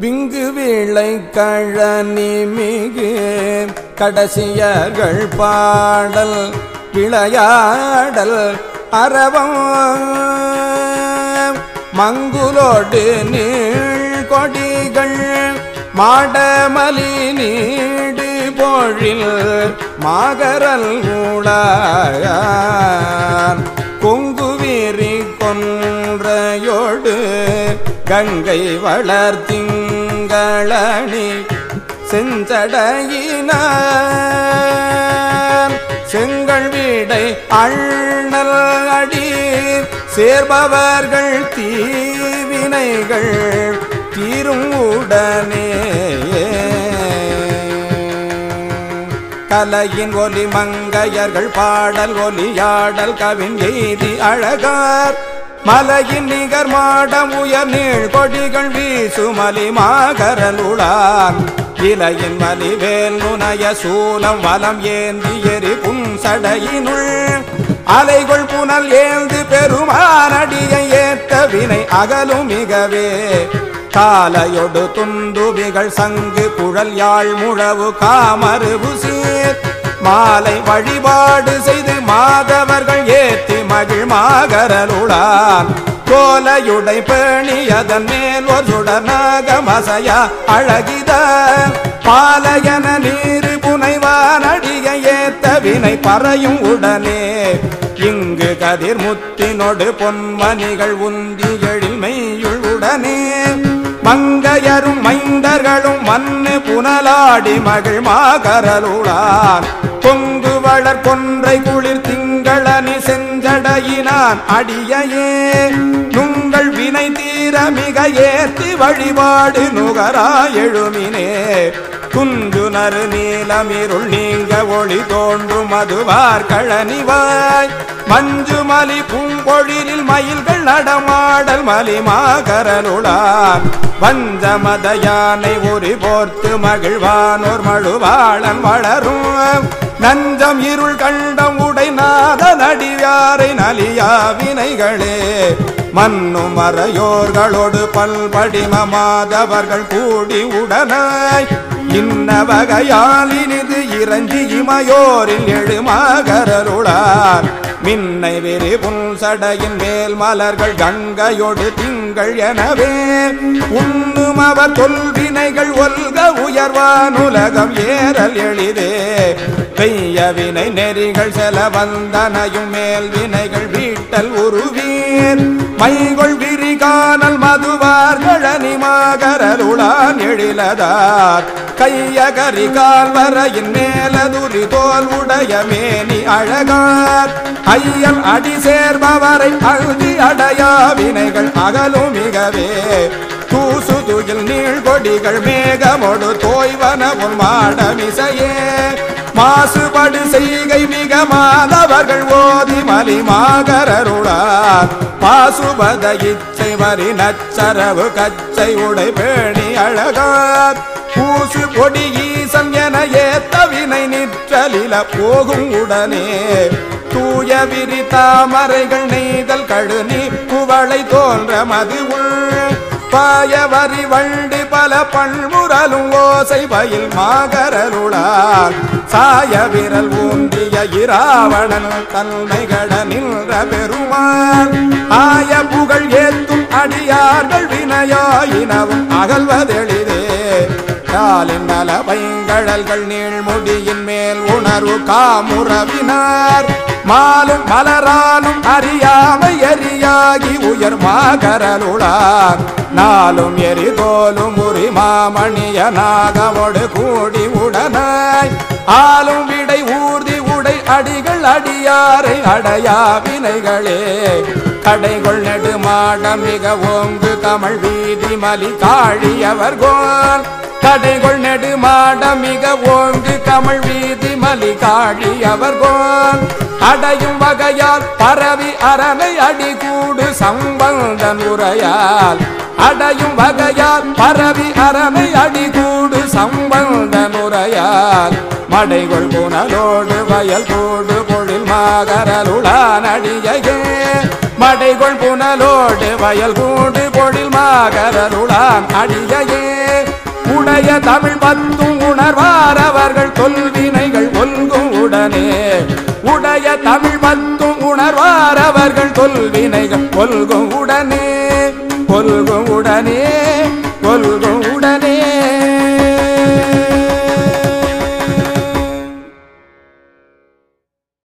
Wing வீளை கழனி மிகு கடைசியர்கள் பாடல் விளையாடல் அறவம். மங்குலோடு நீள் கொடிகள் மாடமலி நீடு போழில் மாகரல் ஊழார் கொங்குவீரி கொன்றையோடு கங்கை வளர்த்திங்களணி செஞ்சடையின செங்கல் வீடை அண்ணல் அடி சேர்பவர்கள் தீவினைகள் தீரும் உடனே. கலையின் ஒலி மங்கையர்கள் பாடல் ஒலியாடல் கவின் எய்தி அழகார். மலையின் நிகர் மாடம் உயர் நீள் கொடிகள் வீசுமலி மாகரலுளான் இலையின் மலிவேல் நுணைய சூலம் வலம் ஏந்தி எரி புன்சடையினுள். அலைகள் புனல் ஏந்து பெருமானடியை ஏத்த வினை அகலும் மிகவே. காலையொடு துந்துபிகள் சங்கு குழல் யாழ் முழவு காமருவு சீர் மாலை வழிபாடு செய்து மாதவர்கள் ஏத்தி மகிழ் மாகரலுளான் கோலையுடை பேணி அதன் மேல் ஒரு சுடனாக மசையா அழகித. பாலையன நீரு புனைவான் அடிய ஏத்த வினை பறையும் உடனே. இங்கு கதிர் முத்தினொடு பொன்மணிகள் உந்தி எழில்மையுள் உடனே. மங்கையரும் மைந்தர்களும் மண்ணு புனலாடி மகிழ் மாகரலுளான் பொங்கு வளர் கொன்றை குளிர் திங்களனி செஞ்சடையினான். அடியையே நுங்கள் வினை தீர மிக ஏத்தி வழிபாடு நுகரா எழுமினே. குஞ்சுனர் நீலமிருள் நீங்க ஒளி தோன்றும் மதுவார் கழனிவாய். மஞ்சுமலி பூங்கொழிலில் மயில்கள் நடமாடல் மலிமாகரலுளான் வஞ்சமத யானை உரி போர்த்து மகிழ்வானோர் மழுவாளன் வளரும். நஞ்சம் இருள் கண்டம் உடை நாத நடிகாரை நலியா வினைகளே. மண்ணு மறையோர்களோடு பல்படிம மாதவர்கள் கூடி உடனாய். இன்ன வகையால் இனிது இறஞ்சி இமையோரில் எழுமாகரருளார். மின்னை வெறி புன்சடையின் மேல் மலர்கள் கங்கையோடு திங்கள் எனவே. உண்ணும் அவர் தொல்வினைகள் ஒல்க உயர்வான் உலகம் ஏறல் எளிதே. பெய்ய வினை நெறிகள் செல வந்தனையும் மேல் வினைகள் வீட்டல் உருவீர். மைகொள் விரி காணல் மதுவார்கள் அனிமாகரலுளான் எழிலதார். கையகரி கால்வரையின் மேலதுரி தோல் உடைய மேனி அழகார். ஐயன் அடி சேர்பவரை அழுதி அடையா வினைகள் அகலும் மிகவே. தூசு துயில் நீள் கொடிகள் மேகமொடு தோய்வனவும் மாடமிசையே. மாசுபடு செய்கை மிக மாதவர்கள் ஓதி மலிமாகரருளார் பாசுபத இச்சை வரி நச்சரவு கச்சை உடை பேணி அழகார். பூசு பொடி ஈசன் என ஏத்தவினை நிற்றலில போகும் உடனே. தூய விரி தாமரைகள் நெய்தல் கழுநி குவளை தோன்ற மது உள் பாய வரி வண்டி பல பண்முரலும் ஓசை பயில் மாகரருளார் சாய விரல் ஊந்திய இராவணன் தன்மைகட நின்ற பெருமான். ஆய புகழ் ஏத்தும் அடியார்கள் வினையாயினவும் அகல்வதெளிதே. காலின் நல பைங்கழல்கள் நீழ்முடியின் மேல் உணர்வு காமுறவினார். மாலும் மலராலும் அறியாமை எரியாகி உயர் மாகரலுளார். நாளும் எரிதோலும் உரி மாமணிய நாகமோடு கூடி உடனாய். ஆளும் விடை ஊர்தி உடை அடிகள் அடியாரை அடையா வினைகளே. கடைகள் நெடுமாடம் மிக ஓங்கு கமல் வீதி மலி காழியவர் கோல் கடைகள் நெடுமாடம் மிக ஓங்கு கமல் வீதி மலி காழியவர் கோல் அடையும் வகையால் பரவி அரணை அடிகூடு சம்பந்தன் உரையால். அடையும் வகையால் பரவி அரணை அடிகூடு சம்பந்தன் உரையால். மடைகள் புனலோடு வயல் கூடு பொழில் மாகரலுளான் அடியகே மடைகள் புனலோடு வயல் கூடு பொழில் மாகரலுளான் அடியகே உடைய தமிழ் பத்தும் உணர்வார் அவர்கள் உணர்வார் கொள்கும் உடனே கொள்கும் உடனே.